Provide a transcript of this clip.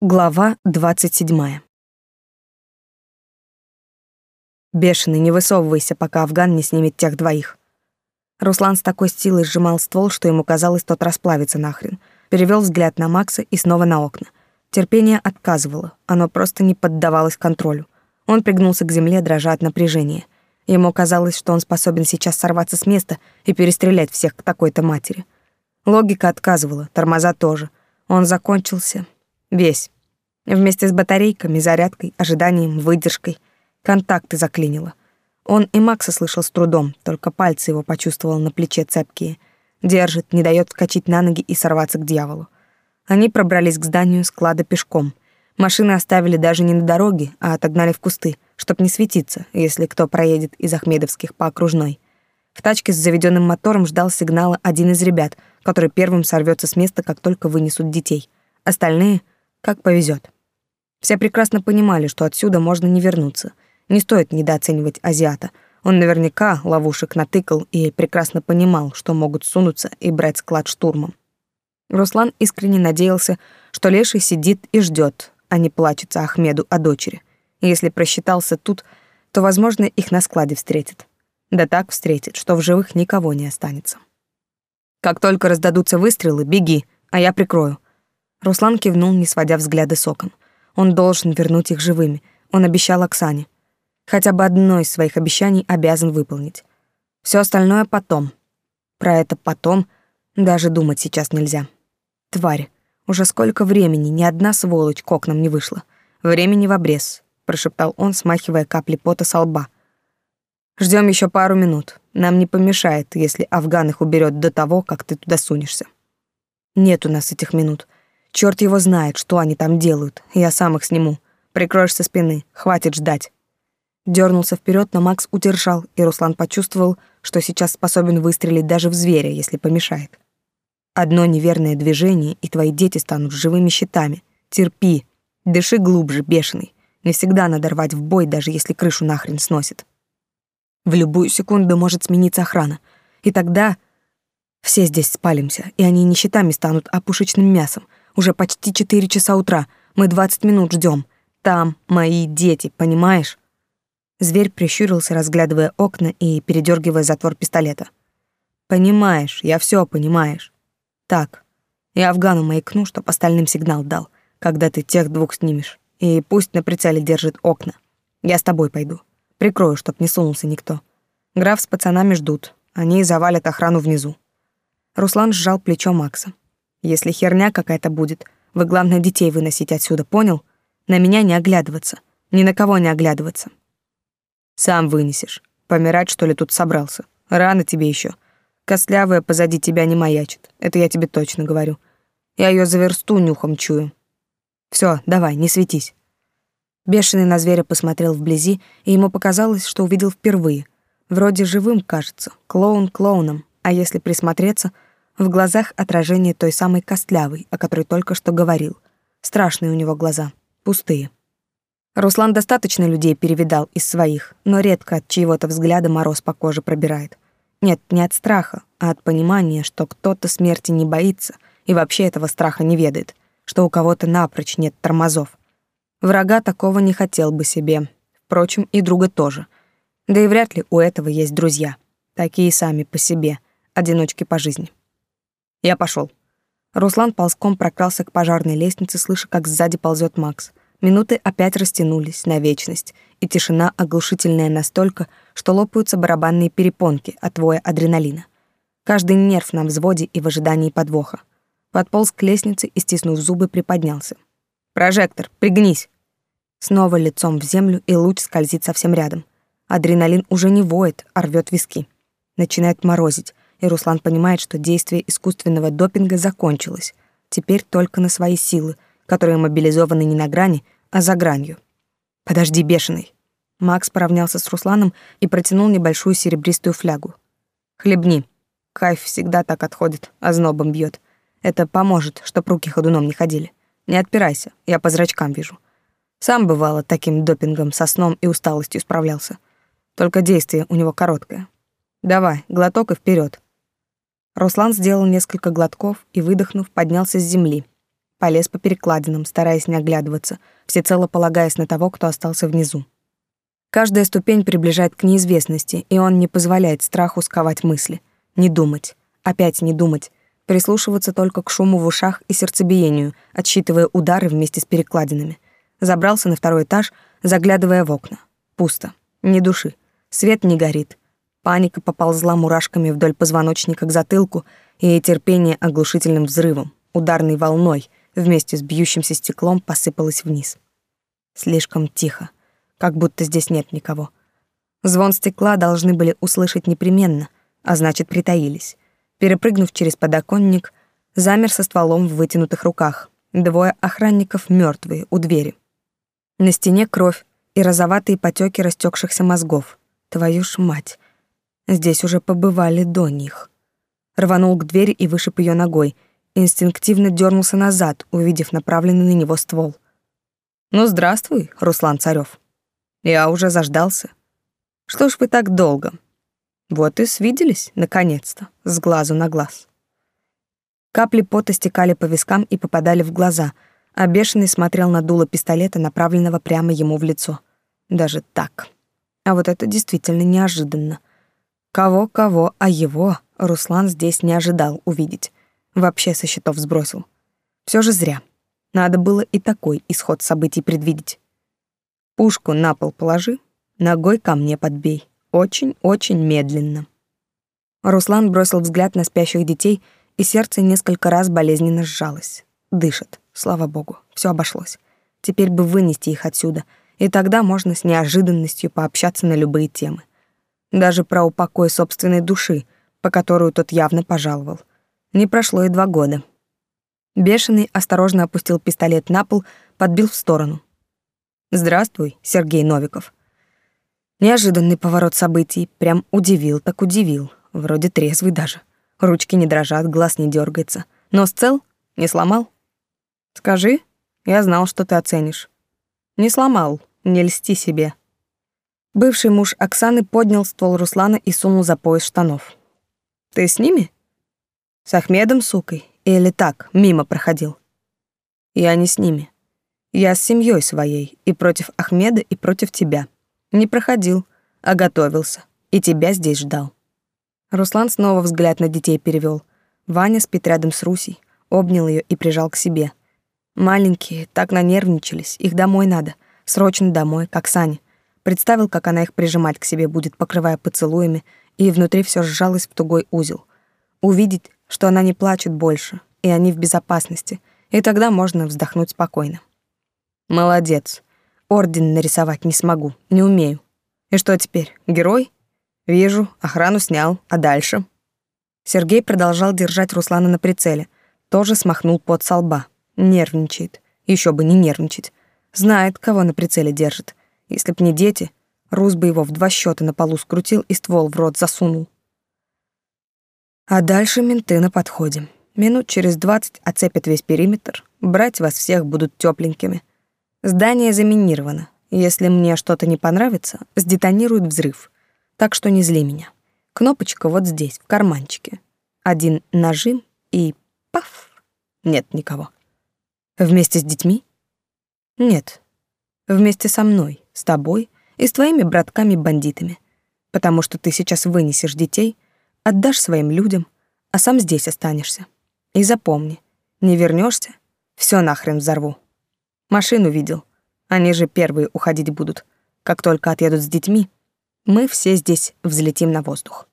Глава двадцать седьмая. Бешеный, не высовывайся, пока Афган не снимет тех двоих. Руслан с такой силой сжимал ствол, что ему казалось, тот расплавится нахрен. Перевел взгляд на Макса и снова на окна. Терпение отказывало, оно просто не поддавалось контролю. Он пригнулся к земле, дрожа от напряжения. Ему казалось, что он способен сейчас сорваться с места и перестрелять всех к такой-то матери. Логика отказывала, тормоза тоже. Он закончился, Весь. Вместе с батарейками, зарядкой, ожиданием, выдержкой. Контакты заклинило. Он и Макса слышал с трудом, только пальцы его почувствовал на плече цепкие. Держит, не дает вскочить на ноги и сорваться к дьяволу. Они пробрались к зданию склада пешком. Машины оставили даже не на дороге, а отогнали в кусты, чтоб не светиться, если кто проедет из Ахмедовских по окружной. В тачке с заведенным мотором ждал сигнала один из ребят, который первым сорвется с места, как только вынесут детей. Остальные — как повезет. Все прекрасно понимали, что отсюда можно не вернуться. Не стоит недооценивать азиата. Он наверняка ловушек натыкал и прекрасно понимал, что могут сунуться и брать склад штурмом. Руслан искренне надеялся, что Леший сидит и ждет, а не плачется Ахмеду о дочери. Если просчитался тут, то, возможно, их на складе встретит. Да так встретит, что в живых никого не останется. Как только раздадутся выстрелы, беги, а я прикрою. Руслан кивнул, не сводя взгляда с окон. Он должен вернуть их живыми. Он обещал Оксане. Хотя бы одно из своих обещаний обязан выполнить. Все остальное потом. Про это потом даже думать сейчас нельзя. Тварь. Уже сколько времени ни одна сволочь к окнам не вышла. Времени в обрез, прошептал он, смахивая капли пота со лба. Ждем еще пару минут. Нам не помешает, если Афган их уберет до того, как ты туда сунешься. Нет у нас этих минут. Черт его знает, что они там делают. Я сам их сниму. Прикроешь со спины. Хватит ждать. Дернулся вперед, но Макс удержал, и Руслан почувствовал, что сейчас способен выстрелить даже в зверя, если помешает. Одно неверное движение, и твои дети станут живыми щитами. Терпи. Дыши глубже, бешеный. Не всегда надо рвать в бой, даже если крышу нахрен сносит. В любую секунду может смениться охрана. И тогда все здесь спалимся, и они не щитами станут, а пушечным мясом — уже почти четыре часа утра. Мы двадцать минут ждем. Там мои дети, понимаешь?» Зверь прищурился, разглядывая окна и передергивая затвор пистолета. «Понимаешь, я все понимаешь. Так, я Афгану маякну, чтоб остальным сигнал дал, когда ты тех двух снимешь. И пусть на прицеле держит окна. Я с тобой пойду. Прикрою, чтоб не сунулся никто. Граф с пацанами ждут. Они завалят охрану внизу». Руслан сжал плечо Макса. Если херня какая-то будет, вы, главное, детей выносить отсюда, понял? На меня не оглядываться. Ни на кого не оглядываться. Сам вынесешь. Помирать, что ли, тут собрался? Рано тебе еще. Костлявая позади тебя не маячит. Это я тебе точно говорю. Я ее за версту нюхом чую. Все, давай, не светись. Бешеный на зверя посмотрел вблизи, и ему показалось, что увидел впервые. Вроде живым кажется, клоун клоуном, а если присмотреться — в глазах отражение той самой костлявой, о которой только что говорил. Страшные у него глаза, пустые. Руслан достаточно людей перевидал из своих, но редко от чьего-то взгляда мороз по коже пробирает. Нет, не от страха, а от понимания, что кто-то смерти не боится и вообще этого страха не ведает, что у кого-то напрочь нет тормозов. Врага такого не хотел бы себе, впрочем, и друга тоже. Да и вряд ли у этого есть друзья, такие сами по себе, одиночки по жизни. Я пошел. Руслан ползком прокрался к пожарной лестнице, слыша, как сзади ползет Макс. Минуты опять растянулись на вечность, и тишина оглушительная настолько, что лопаются барабанные перепонки от воя адреналина. Каждый нерв на взводе и в ожидании подвоха. Подполз к лестнице и, стиснув зубы, приподнялся. «Прожектор, пригнись!» Снова лицом в землю, и луч скользит совсем рядом. Адреналин уже не воет, а рвет виски. Начинает морозить, и Руслан понимает, что действие искусственного допинга закончилось. Теперь только на свои силы, которые мобилизованы не на грани, а за гранью. «Подожди, бешеный!» Макс поравнялся с Русланом и протянул небольшую серебристую флягу. «Хлебни. Кайф всегда так отходит, а знобом бьет. Это поможет, чтоб руки ходуном не ходили. Не отпирайся, я по зрачкам вижу. Сам бывало таким допингом со сном и усталостью справлялся. Только действие у него короткое. Давай, глоток и вперед. Руслан сделал несколько глотков и, выдохнув, поднялся с земли. полез по перекладинам, стараясь не оглядываться, всецело полагаясь на того, кто остался внизу. Каждая ступень приближает к неизвестности, и он не позволяет страху сковать мысли. Не думать, опять не думать, прислушиваться только к шуму в ушах и сердцебиению, отсчитывая удары вместе с перекладинами. Забрался на второй этаж, заглядывая в окна. Пусто. Ни души. Свет не горит. Паника поползла мурашками вдоль позвоночника к затылку, и терпение оглушительным взрывом, ударной волной, вместе с бьющимся стеклом посыпалось вниз. Слишком тихо, как будто здесь нет никого. Звон стекла должны были услышать непременно, а значит, притаились. Перепрыгнув через подоконник, замер со стволом в вытянутых руках. Двое охранников мертвые у двери. На стене кровь и розоватые потеки растекшихся мозгов. Твою ж мать. Здесь уже побывали до них. Рванул к двери и вышиб ее ногой. Инстинктивно дернулся назад, увидев направленный на него ствол. «Ну, здравствуй, Руслан Царев. Я уже заждался. Что ж вы так долго?» Вот и свиделись, наконец-то, с глазу на глаз. Капли пота стекали по вискам и попадали в глаза, а бешеный смотрел на дуло пистолета, направленного прямо ему в лицо. Даже так. А вот это действительно неожиданно. Кого-кого, а его Руслан здесь не ожидал увидеть. Вообще со счетов сбросил. Все же зря. Надо было и такой исход событий предвидеть. Пушку на пол положи, ногой ко мне подбей. Очень-очень медленно. Руслан бросил взгляд на спящих детей, и сердце несколько раз болезненно сжалось. Дышит, слава богу, все обошлось. Теперь бы вынести их отсюда, и тогда можно с неожиданностью пообщаться на любые темы. Даже про упокой собственной души, по которую тот явно пожаловал. Не прошло и два года. Бешеный осторожно опустил пистолет на пол, подбил в сторону. «Здравствуй, Сергей Новиков», Неожиданный поворот событий прям удивил, так удивил. Вроде трезвый даже. Ручки не дрожат, глаз не дергается. Нос цел? Не сломал? Скажи, я знал, что ты оценишь. Не сломал, не льсти себе. Бывший муж Оксаны поднял ствол Руслана и сунул за пояс штанов. Ты с ними? С Ахмедом, сукой? Или так, мимо проходил? Я не с ними. Я с семьей своей, и против Ахмеда, и против тебя. Не проходил, а готовился. И тебя здесь ждал. Руслан снова взгляд на детей перевел. Ваня спит рядом с Русей, обнял ее и прижал к себе. Маленькие так нанервничались, их домой надо, срочно домой, как Саня. Представил, как она их прижимать к себе будет, покрывая поцелуями, и внутри все сжалось в тугой узел. Увидеть, что она не плачет больше, и они в безопасности, и тогда можно вздохнуть спокойно. Молодец. Орден нарисовать не смогу, не умею. И что теперь, герой? Вижу, охрану снял, а дальше? Сергей продолжал держать Руслана на прицеле. Тоже смахнул пот со лба. Нервничает. Еще бы не нервничать. Знает, кого на прицеле держит. Если б не дети, Рус бы его в два счета на полу скрутил и ствол в рот засунул. А дальше менты на подходе. Минут через двадцать оцепят весь периметр. Брать вас всех будут тепленькими. Здание заминировано. Если мне что-то не понравится, сдетонирует взрыв. Так что не зли меня. Кнопочка вот здесь, в карманчике. Один нажим и паф. Нет никого. Вместе с детьми? Нет. Вместе со мной, с тобой и с твоими братками-бандитами. Потому что ты сейчас вынесешь детей, отдашь своим людям, а сам здесь останешься. И запомни, не вернешься, все нахрен взорву. Машину видел. Они же первые уходить будут. Как только отъедут с детьми, мы все здесь взлетим на воздух.